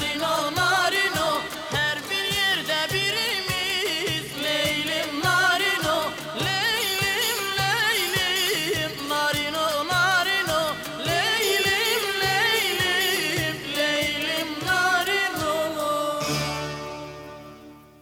not my